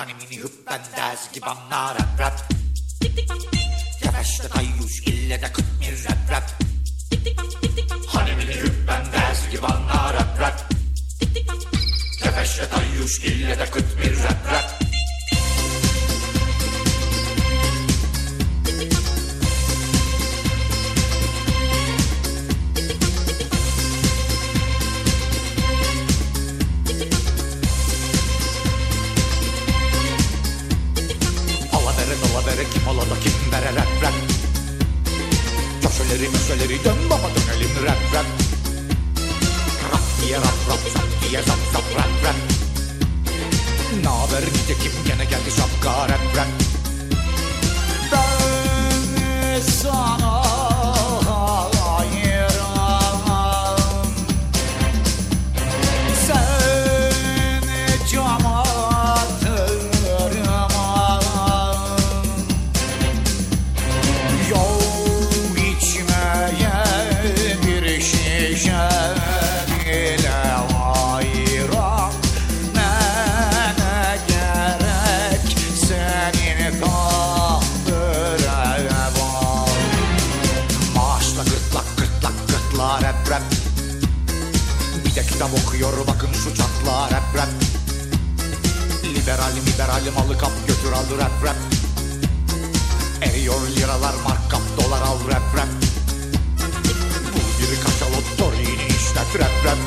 Hani mini hüppen ders banna rap rap. Yavaşta tayyuş ille de kıt mir rap rap. Hani mini hüppen ders banna rap rap. Yavaşta tayyuş ille de kıt Dalavere kim alada kim vere rap Köşeleri möşeleri dön baba dönelim rap rap. Rap diye rap rap zap diye zap zap rap rap. Naber nice kim gene geldi şapka rap rap rap. Bir de kitap okuyor bakın şu çatlağa rap rap. Liberal liberal malı kap götür al rap rap. Eriyor liralar mark kap dolar al rap rap. Bul bir kaşalot torini işlet rap rap.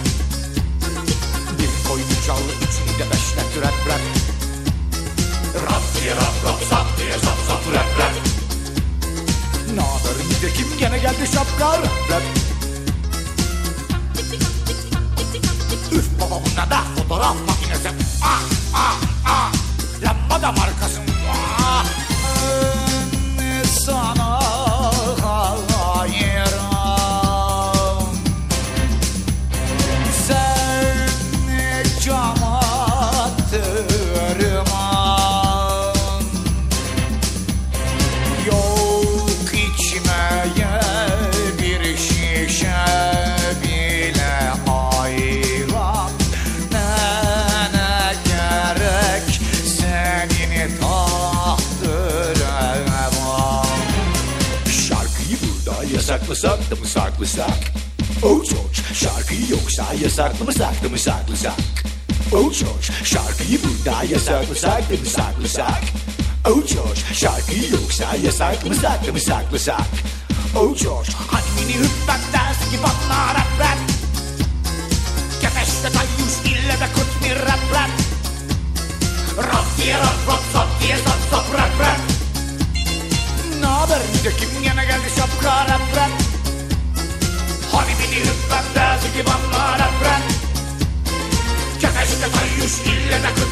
Bir koy üç al üçünü de beşlet rap rap. Rap diye rap rap zap diye zap zap rap rap. Naber de kim gene geldi şapka rap rap da futuro burada yasaklasak da mı saklasak? Oh George, şarkıyı yoksa yasaklı mı saklı mı saklasak? Oh George, şarkıyı burada yasaklasak da mı saklasak? Oh George, şarkıyı yoksa yasaklı mı saklı mı saklasak? Oh George, mini hüppet ders gibi bana rap rap Kefeşte tayyuş ille de kut mi rap rap diye rap rap sap diye sap sap rap rap Naber nice kim gene Still in